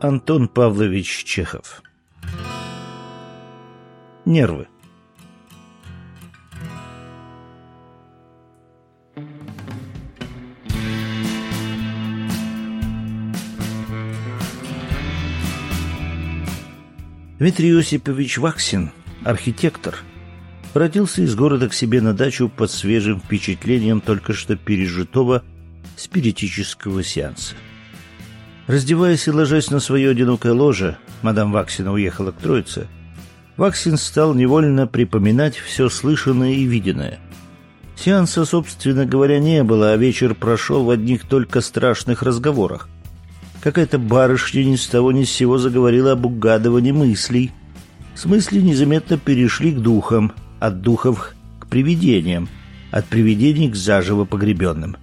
Антон Павлович Чехов. Нервы. Дмитрий Осипович Ваксин, архитектор, родился из города к себе на дачу под свежим впечатлением только что пережитого спиритического сеанса. Раздеваясь и ложась на свое одинокое ложе, мадам Ваксина уехала к Троице, Ваксин стал невольно припоминать все слышанное и виденное. Сеанса, собственно говоря, не было, а вечер прошел в одних только страшных разговорах. Какая-то барышня ни с того ни с сего заговорила об угадывании мыслей. С мыслей незаметно перешли к духам, от духов к привидениям, от привидений к заживо погребенным.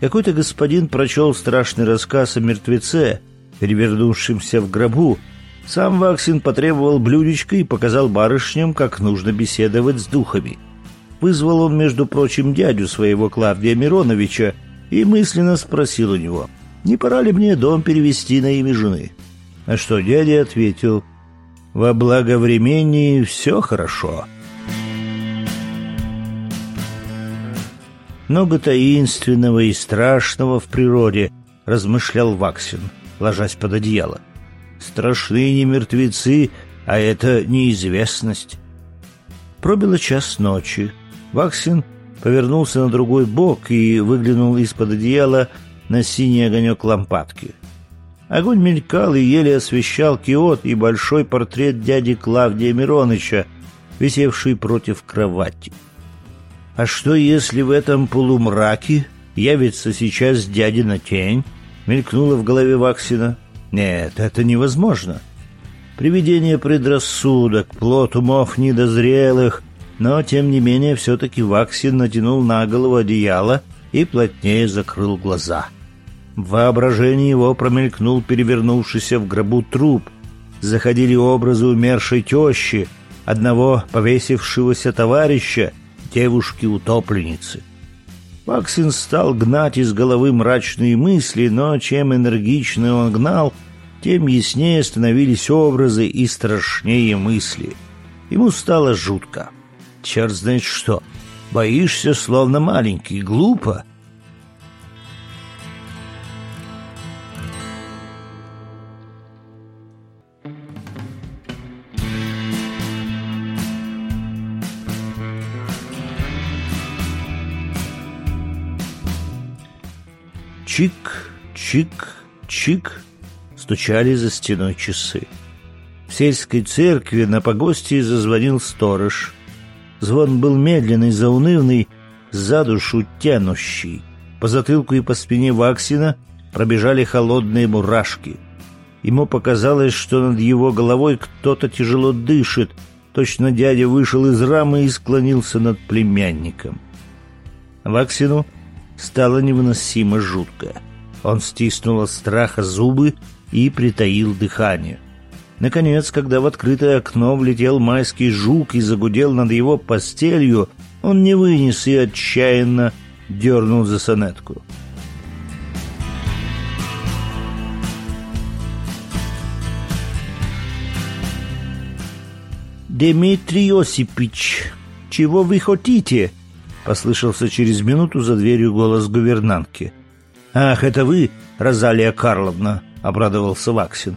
Какой-то господин прочел страшный рассказ о мертвеце, перевернувшемся в гробу. Сам Ваксин потребовал блюдечко и показал барышням, как нужно беседовать с духами. Вызвал он, между прочим, дядю своего Клавдия Мироновича и мысленно спросил у него, не пора ли мне дом перевести на имя жены. А что дядя ответил, «Во благо времени все хорошо». Много таинственного и страшного в природе, размышлял Ваксин, ложась под одеяло. Страшны не мертвецы, а это неизвестность. Пробило час ночи. Ваксин повернулся на другой бок и выглянул из-под одеяла на синий огонек лампадки. Огонь мелькал и еле освещал киот и большой портрет дяди Клавдия Мироныча, висевший против кровати. А что, если в этом полумраке явится сейчас дядина тень? Мелькнула в голове Ваксина. Нет, это невозможно. Привидение предрассудок, плод умов недозрелых, но, тем не менее, все-таки Ваксин натянул на голову одеяло и плотнее закрыл глаза. В воображении его промелькнул перевернувшийся в гробу труп. Заходили образы умершей тещи, одного повесившегося товарища девушки-утопленницы. Максин стал гнать из головы мрачные мысли, но чем энергичнее он гнал, тем яснее становились образы и страшнее мысли. Ему стало жутко. Черт знает что. Боишься, словно маленький, глупо. Чик, чик, чик стучали за стеной часы. В сельской церкви на погосте зазвонил сторож. Звон был медленный, заунывный, за душу тянущий. По затылку и по спине Ваксина пробежали холодные мурашки. Ему показалось, что над его головой кто-то тяжело дышит. Точно дядя вышел из рамы и склонился над племянником. Ваксину стало невыносимо жутко. Он стиснул от страха зубы и притаил дыхание. Наконец, когда в открытое окно влетел майский жук и загудел над его постелью, он не вынес и отчаянно дернул за сонетку. «Дмитрий Осипич, чего вы хотите?» Послышался через минуту за дверью голос гувернантки. «Ах, это вы, Розалия Карловна!» — обрадовался Ваксин.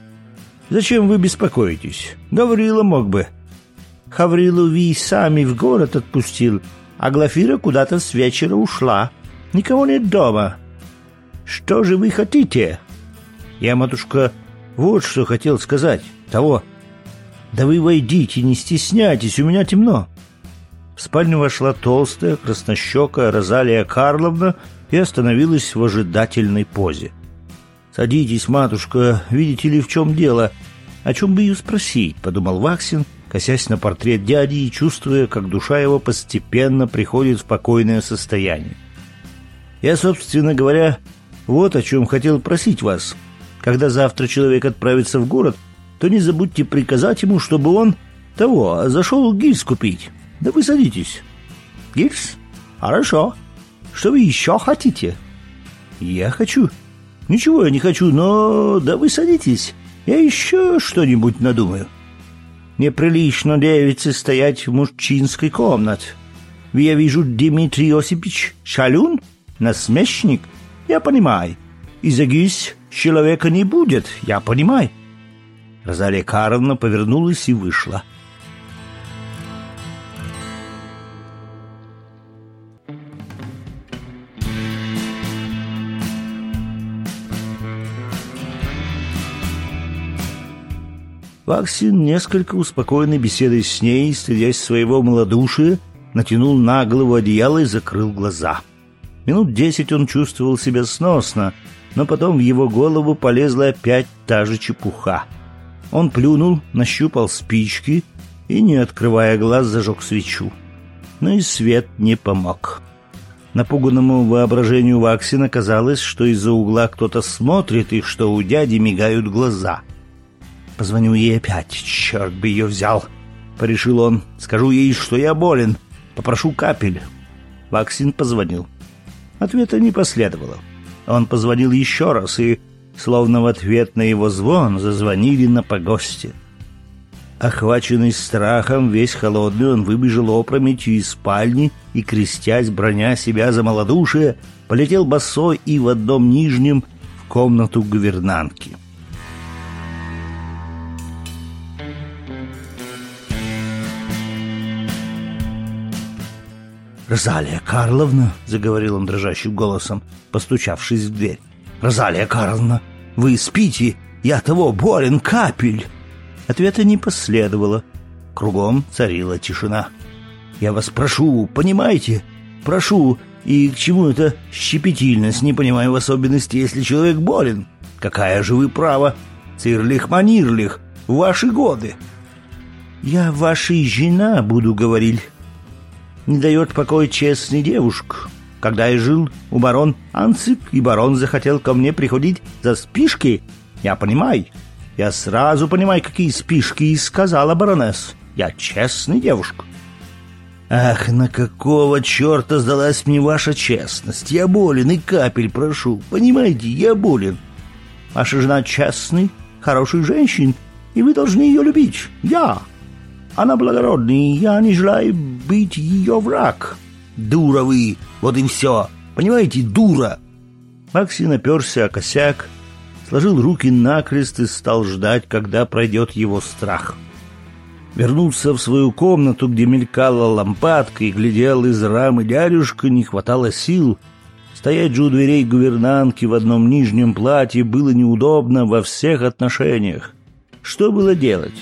«Зачем вы беспокоитесь? Гаврила мог бы». «Хаврилу Ви сами в город отпустил, а Глафира куда-то с вечера ушла. Никого нет дома. Что же вы хотите?» «Я, матушка, вот что хотел сказать. Того. Да вы войдите, не стесняйтесь, у меня темно». В спальню вошла толстая, краснощекая Розалия Карловна и остановилась в ожидательной позе. «Садитесь, матушка, видите ли, в чем дело? О чем бы ее спросить?» — подумал Ваксин, косясь на портрет дяди и чувствуя, как душа его постепенно приходит в спокойное состояние. «Я, собственно говоря, вот о чем хотел просить вас. Когда завтра человек отправится в город, то не забудьте приказать ему, чтобы он того зашел гильз купить». Да вы садитесь. Гильз? Хорошо. Что вы еще хотите? Я хочу. Ничего я не хочу, но... Да вы садитесь. Я еще что-нибудь надумаю. Неприлично девице стоять в мужчинской комнате. Я вижу, Дмитрий Осипович шалун, насмешник. Я понимаю. И загись человека не будет, я понимаю. Розалия Карловна повернулась и вышла. Ваксин, несколько успокоенный беседой с ней, стыдясь своего малодушия, натянул на голову одеяло и закрыл глаза. Минут десять он чувствовал себя сносно, но потом в его голову полезла опять та же чепуха. Он плюнул, нащупал спички и, не открывая глаз, зажег свечу. Но и свет не помог. Напуганному воображению Ваксина казалось, что из-за угла кто-то смотрит и что у дяди мигают глаза. «Позвоню ей опять, черт бы ее взял!» — порешил он. «Скажу ей, что я болен. Попрошу капель». Ваксин позвонил. Ответа не последовало. Он позвонил еще раз, и, словно в ответ на его звон, зазвонили на погосте. Охваченный страхом, весь холодный, он выбежал опрометью из спальни и, крестясь, броня себя за малодушие, полетел босой и в одном нижнем в комнату гувернантки. «Розалия Карловна», — заговорил он дрожащим голосом, постучавшись в дверь. «Розалия Карловна, вы спите? Я того болен капель!» Ответа не последовало. Кругом царила тишина. «Я вас прошу, понимаете? Прошу, и к чему это щепетильность, не понимаю в особенности, если человек болен? Какая же вы право? Цирлих-манирлих, ваши годы!» «Я вашей жена буду говорить», не дает покоя честный девушка. Когда я жил у барон Анцик, и барон захотел ко мне приходить за спишки, я понимаю. Я сразу понимаю, какие спишки, и сказала баронесс. Я честная девушка. Ах, на какого черта сдалась мне ваша честность? Я болен и капель прошу. Понимаете, я болен. Ваша жена честный, хороший женщин, и вы должны ее любить. Я. Она благородная, и я не желаю быть ее враг. Дура вы, вот и все. Понимаете, дура. Макси наперся о косяк, сложил руки накрест и стал ждать, когда пройдет его страх. Вернулся в свою комнату, где мелькала лампадка и глядел из рамы дядюшка, не хватало сил. Стоять же у дверей гувернантки в одном нижнем платье было неудобно во всех отношениях. Что было делать?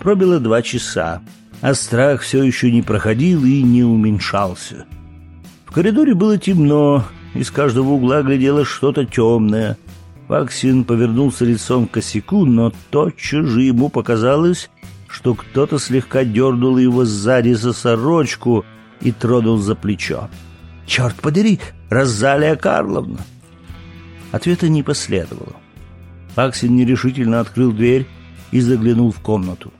Пробило два часа, а страх все еще не проходил и не уменьшался. В коридоре было темно, из каждого угла глядело что-то темное. Ваксин повернулся лицом к косяку, но тотчас же ему показалось, что кто-то слегка дернул его сзади за сорочку и тронул за плечо. «Черт подери, Розалия Карловна!» Ответа не последовало. Ваксин нерешительно открыл дверь и заглянул в комнату.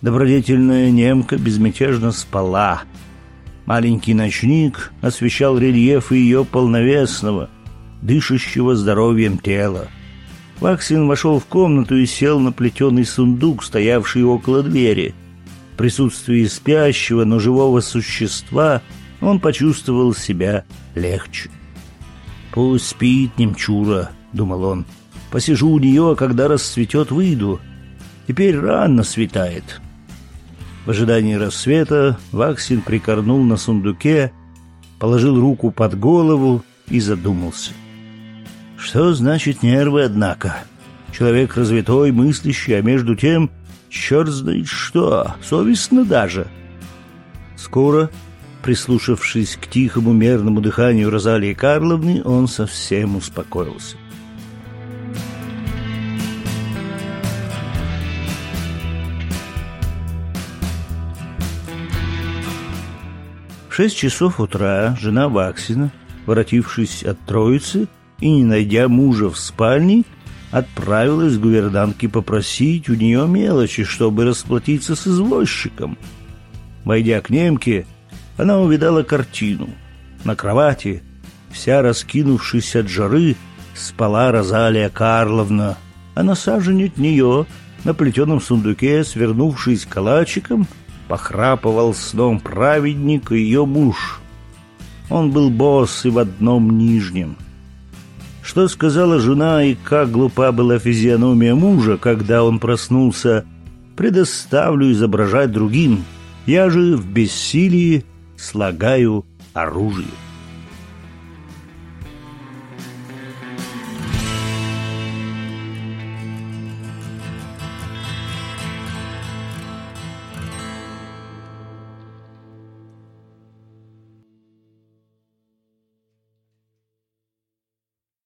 Добродетельная немка безмятежно спала. Маленький ночник освещал рельеф ее полновесного, дышащего здоровьем тела. Ваксин вошел в комнату и сел на плетеный сундук, стоявший около двери. В присутствии спящего, но живого существа он почувствовал себя легче. «Пусть спит немчура», — думал он. «Посижу у нее, а когда расцветет, выйду. Теперь рано светает. В ожидании рассвета Ваксин прикорнул на сундуке, положил руку под голову и задумался. Что значит нервы, однако? Человек развитой, мыслящий, а между тем, черт знает что, совестно даже. Скоро, прислушавшись к тихому мерному дыханию Розалии Карловны, он совсем успокоился. Шесть часов утра жена Ваксина, воротившись от Троицы и не найдя мужа в спальне, отправилась к гувернантке попросить у нее мелочи, чтобы расплатиться с извозчиком. Войдя к немке, она увидала картину. На кровати, вся раскинувшись от жары, спала Розалия Карловна, а на сажень от нее, на плетеном сундуке, свернувшись калачиком, похрапывал сном праведник и ее муж. Он был босс и в одном нижнем. Что сказала жена и как глупа была физиономия мужа, когда он проснулся, предоставлю изображать другим. Я же в бессилии слагаю оружие.